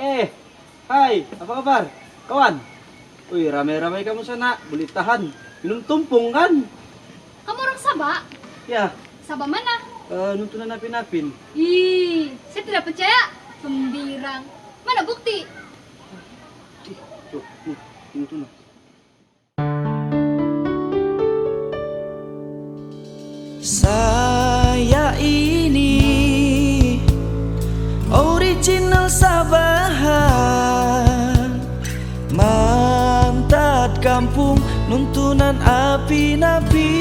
Eh, hi, apa kabar? Kawan? Uy, ramai-ramai kamu sana, bulitahan. Minum tumpong kan? Kamurang saba? Ya. Saba mana? Ah. Uh, ah, nuntunan napin-napin. Ih, saya tidak percaya. Gembirang. Mana bukti? Tuh, ah, eh, tuh, tuh, tuh. kampung nuntunan api nabi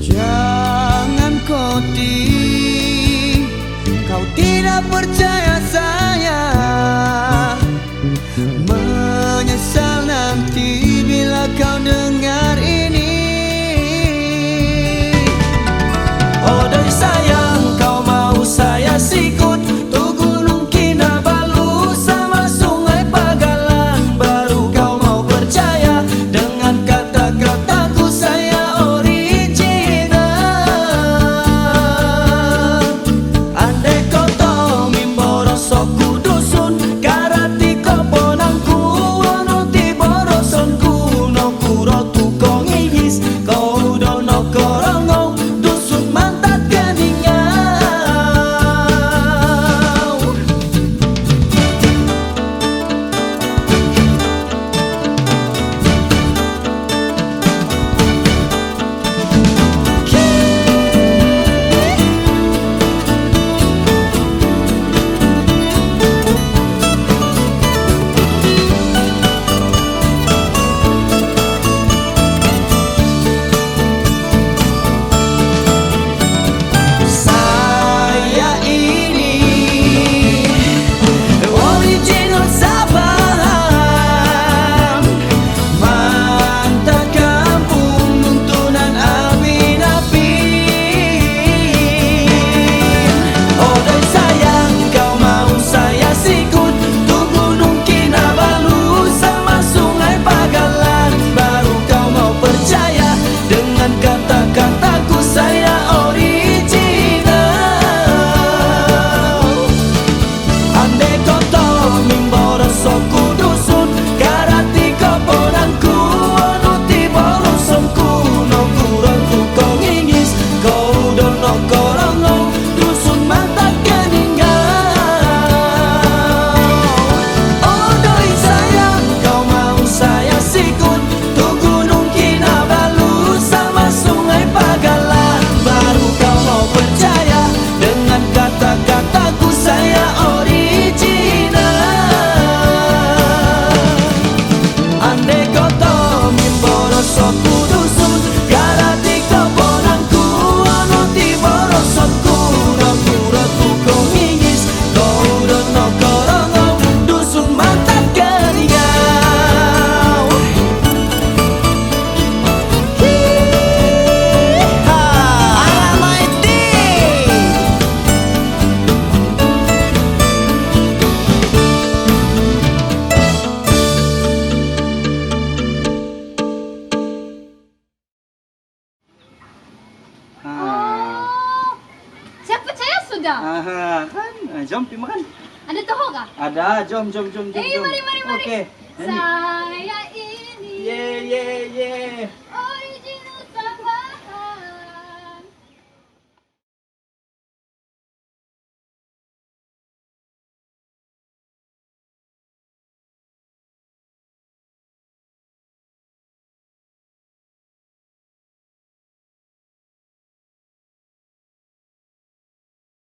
jangan kau tinggal con ellos. Con juga. Aha, kan? Ah, jom pergi makan. Ada tohok ke? Ada. Jom, jom, jom, jom. Eh, mari, mari, mari. Okey. Saya ini. Ye, yeah, ye, yeah, ye. Yeah.